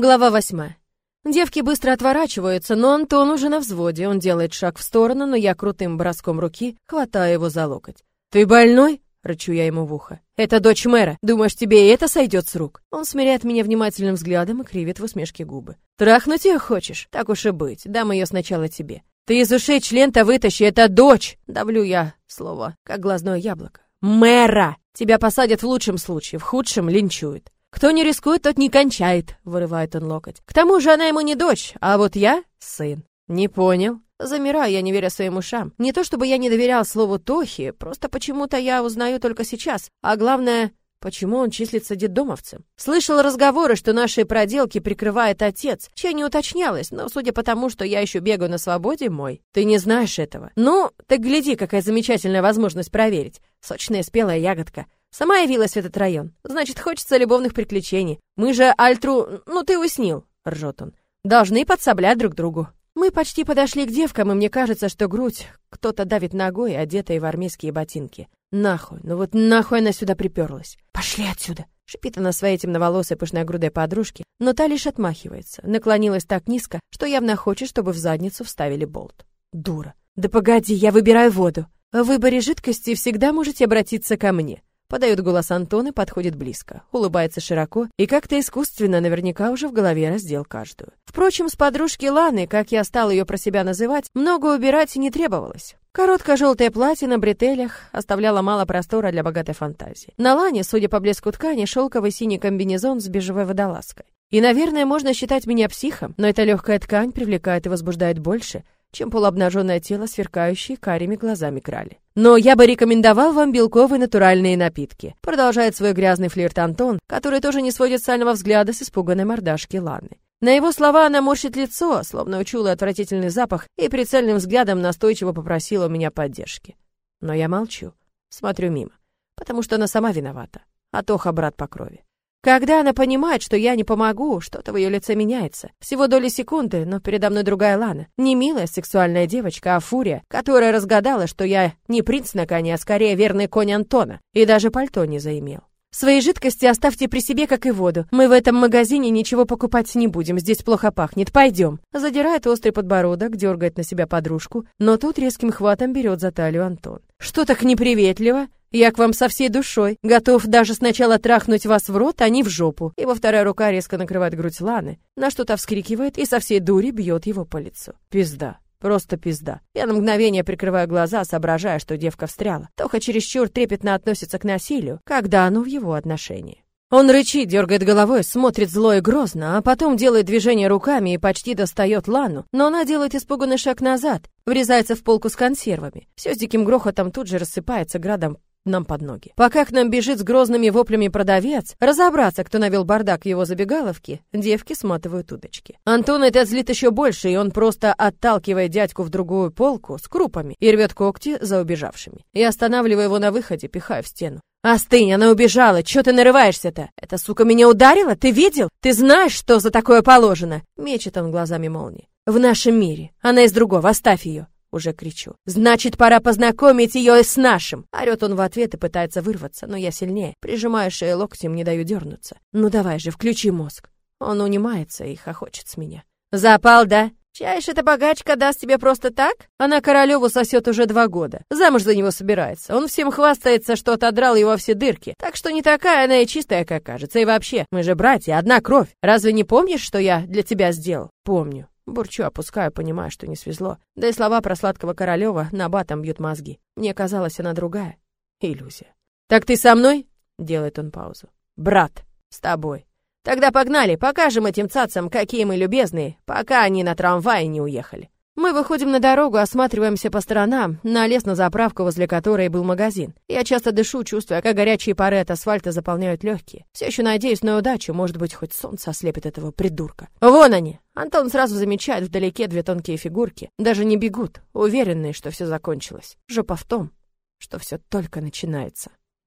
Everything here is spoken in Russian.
Глава восьмая. Девки быстро отворачиваются, но Антон уже на взводе. Он делает шаг в сторону, но я крутым броском руки хватаю его за локоть. «Ты больной?» — рычу я ему в ухо. «Это дочь мэра. Думаешь, тебе и это сойдет с рук?» Он смиряет меня внимательным взглядом и кривит в усмешке губы. «Трахнуть ее хочешь? Так уж и быть. Дам ее сначала тебе. Ты из ушей член-то вытащи, это дочь!» Давлю я слово, как глазное яблоко. «Мэра! Тебя посадят в лучшем случае, в худшем линчуют. «Кто не рискует, тот не кончает», — вырывает он локоть. «К тому же она ему не дочь, а вот я — сын». «Не понял». Замираю, я не веря своим ушам. Не то чтобы я не доверял слову Тохи, просто почему-то я узнаю только сейчас. А главное, почему он числится детдомовцем. Слышал разговоры, что наши проделки прикрывает отец, чья не уточнялось, но судя по тому, что я еще бегаю на свободе, мой. Ты не знаешь этого. Ну, так гляди, какая замечательная возможность проверить. Сочная спелая ягодка. Сама явилась в этот район. Значит, хочется любовных приключений. Мы же Альтру... Ну, ты уснил, ржет он. Должны подсоблять друг другу. Мы почти подошли к девкам, и мне кажется, что грудь кто-то давит ногой, одетая в армейские ботинки. Нахуй, ну вот нахуй она сюда приперлась. Пошли отсюда. Шипит она своей темноволосой пышногрудой подружке, но та лишь отмахивается. Наклонилась так низко, что явно хочет, чтобы в задницу вставили болт. Дура. Да погоди, я выбираю воду. В выборе жидкости всегда можете обратиться ко мне. Подает голос Антон и подходит близко, улыбается широко и как-то искусственно наверняка уже в голове раздел каждую. Впрочем, с подружки Ланы, как я стал ее про себя называть, много убирать не требовалось. Короткое желтое платье на бретелях оставляло мало простора для богатой фантазии. На Лане, судя по блеску ткани, шелковый синий комбинезон с бежевой водолазкой. И, наверное, можно считать меня психом, но эта легкая ткань привлекает и возбуждает больше, чем полуобнаженное тело, сверкающее карими глазами крали. Но я бы рекомендовал вам белковые натуральные напитки. Продолжает свой грязный флирт Антон, который тоже не сводит сального взгляда с испуганной мордашки Ланы. На его слова она морщит лицо, словно учула отвратительный запах, и прицельным взглядом настойчиво попросила у меня поддержки. Но я молчу, смотрю мимо, потому что она сама виновата, а Тоха брат по крови. Когда она понимает, что я не помогу, что-то в ее лице меняется. Всего доли секунды, но передо мной другая Лана. Не милая сексуальная девочка, а фурия, которая разгадала, что я не принц на коне, а скорее верный конь Антона. И даже пальто не заимел. Свои жидкости оставьте при себе, как и воду. Мы в этом магазине ничего покупать не будем, здесь плохо пахнет. Пойдем. Задирает острый подбородок, дергает на себя подружку, но тут резким хватом берет за талию Антон. Что так неприветливо? Я к вам со всей душой. Готов даже сначала трахнуть вас в рот, а не в жопу. Его вторая рука резко накрывает грудь Ланы, на что-то вскрикивает и со всей дури бьет его по лицу. Пизда. Просто пизда. Я на мгновение прикрываю глаза, соображая, что девка встряла. Тоха чересчур трепетно относится к насилию, когда оно в его отношении. Он рычит, дергает головой, смотрит зло и грозно, а потом делает движение руками и почти достает Лану, но она делает испуганный шаг назад, врезается в полку с консервами. Все с диким грохотом тут же рассыпается градом нам под ноги. Пока к нам бежит с грозными воплями продавец, разобраться, кто навел бардак в его забегаловке, девки сматывают удочки. Антон это злит еще больше, и он просто отталкивает дядьку в другую полку с крупами и рвет когти за убежавшими. И останавливая его на выходе, пихаю в стену. «Остынь, она убежала! Чё ты нарываешься-то? Эта сука меня ударила? Ты видел? Ты знаешь, что за такое положено?» Мечет он глазами молнии. «В нашем мире. Она из другого. Оставь ее. Уже кричу. «Значит, пора познакомить ее с нашим!» Орет он в ответ и пытается вырваться, но я сильнее. Прижимаю шею локтем, не даю дернуться. «Ну давай же, включи мозг!» Он унимается и хохочет с меня. «Запал, да? Чаешь, эта богачка даст тебе просто так? Она Королеву сосет уже два года. Замуж за него собирается. Он всем хвастается, что отодрал его все дырки. Так что не такая она и чистая, как кажется. И вообще, мы же братья, одна кровь. Разве не помнишь, что я для тебя сделал? Помню. Бурчу, опускаю, понимая, что не свезло. Да и слова про сладкого Королева на батом бьют мозги. Мне казалось, она другая. Иллюзия. «Так ты со мной?» — делает он паузу. «Брат, с тобой. Тогда погнали, покажем этим цацам, какие мы любезные, пока они на трамвае не уехали». Мы выходим на дорогу, осматриваемся по сторонам, на лес на заправку, возле которой был магазин. Я часто дышу, чувствуя, как горячие пары от асфальта заполняют легкие. Все еще надеюсь на удачу, может быть, хоть солнце ослепит этого придурка. Вон они! Антон сразу замечает вдалеке две тонкие фигурки. Даже не бегут, уверенные, что все закончилось. Жопа в том, что все только начинается.